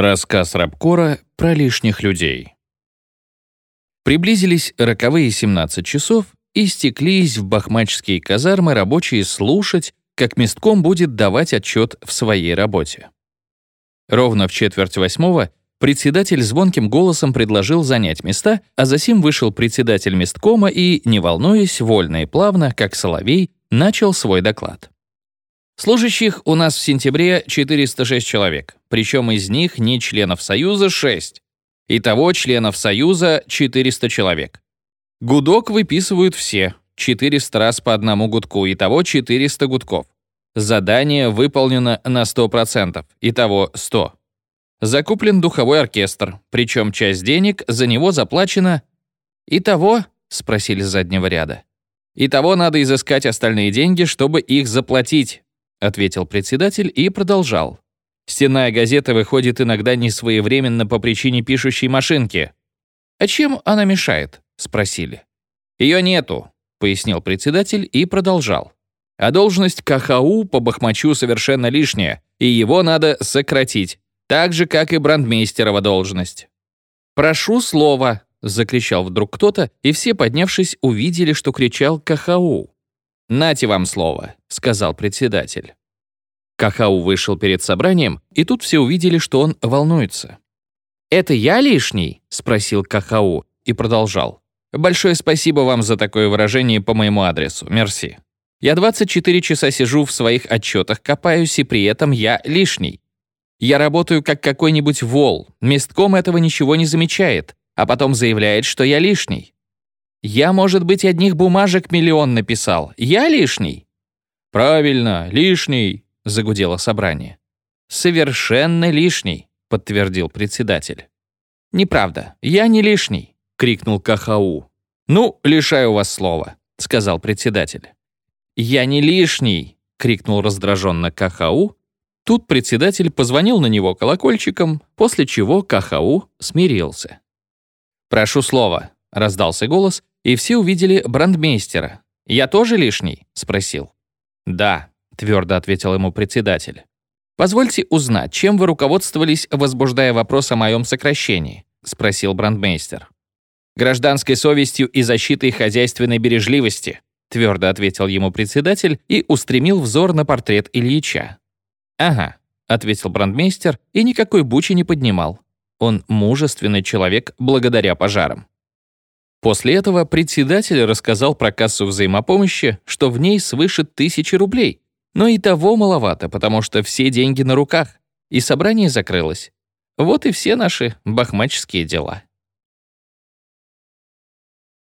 Рассказ Рабкора про лишних людей. Приблизились роковые 17 часов и стеклись в бахмачские казармы рабочие слушать, как местком будет давать отчет в своей работе. Ровно в четверть восьмого председатель звонким голосом предложил занять места, а засим вышел председатель месткома и, не волнуясь, вольно и плавно, как соловей, начал свой доклад. Служащих у нас в сентябре 406 человек, причем из них не членов Союза 6. Итого членов Союза 400 человек. Гудок выписывают все, 400 раз по одному гудку, итого 400 гудков. Задание выполнено на 100%, итого 100. Закуплен духовой оркестр, причем часть денег за него заплачена... «Итого?» — спросили с заднего ряда. «Итого надо изыскать остальные деньги, чтобы их заплатить. — ответил председатель и продолжал. «Стенная газета выходит иногда не своевременно по причине пишущей машинки». «А чем она мешает?» — спросили. «Ее нету», — пояснил председатель и продолжал. «А должность КХУ по Бахмачу совершенно лишняя, и его надо сократить, так же, как и брандмейстерова должность». «Прошу слова», — закричал вдруг кто-то, и все, поднявшись, увидели, что кричал КХУ. «Нате вам слово», — сказал председатель. Кахау вышел перед собранием, и тут все увидели, что он волнуется. «Это я лишний?» — спросил Кахау и продолжал. «Большое спасибо вам за такое выражение по моему адресу. Мерси. Я 24 часа сижу в своих отчетах, копаюсь, и при этом я лишний. Я работаю как какой-нибудь вол, местком этого ничего не замечает, а потом заявляет, что я лишний. Я, может быть, одних бумажек миллион написал. Я лишний?» «Правильно, лишний», — загудело собрание. «Совершенно лишний», — подтвердил председатель. «Неправда, я не лишний», — крикнул Кахау. «Ну, лишаю вас слова», — сказал председатель. «Я не лишний», — крикнул раздраженно Кахау. Тут председатель позвонил на него колокольчиком, после чего Кахау смирился. «Прошу слова», — раздался голос, и все увидели брандмейстера. «Я тоже лишний?» — спросил. «Да», — твердо ответил ему председатель. «Позвольте узнать, чем вы руководствовались, возбуждая вопрос о моем сокращении?» — спросил брандмейстер. «Гражданской совестью и защитой хозяйственной бережливости», — твердо ответил ему председатель и устремил взор на портрет Ильича. «Ага», — ответил брандмейстер и никакой бучи не поднимал. Он мужественный человек благодаря пожарам. После этого председатель рассказал про кассу взаимопомощи, что в ней свыше тысячи рублей. Но и того маловато, потому что все деньги на руках. И собрание закрылось. Вот и все наши бахмаческие дела.